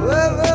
Whoa, whoa.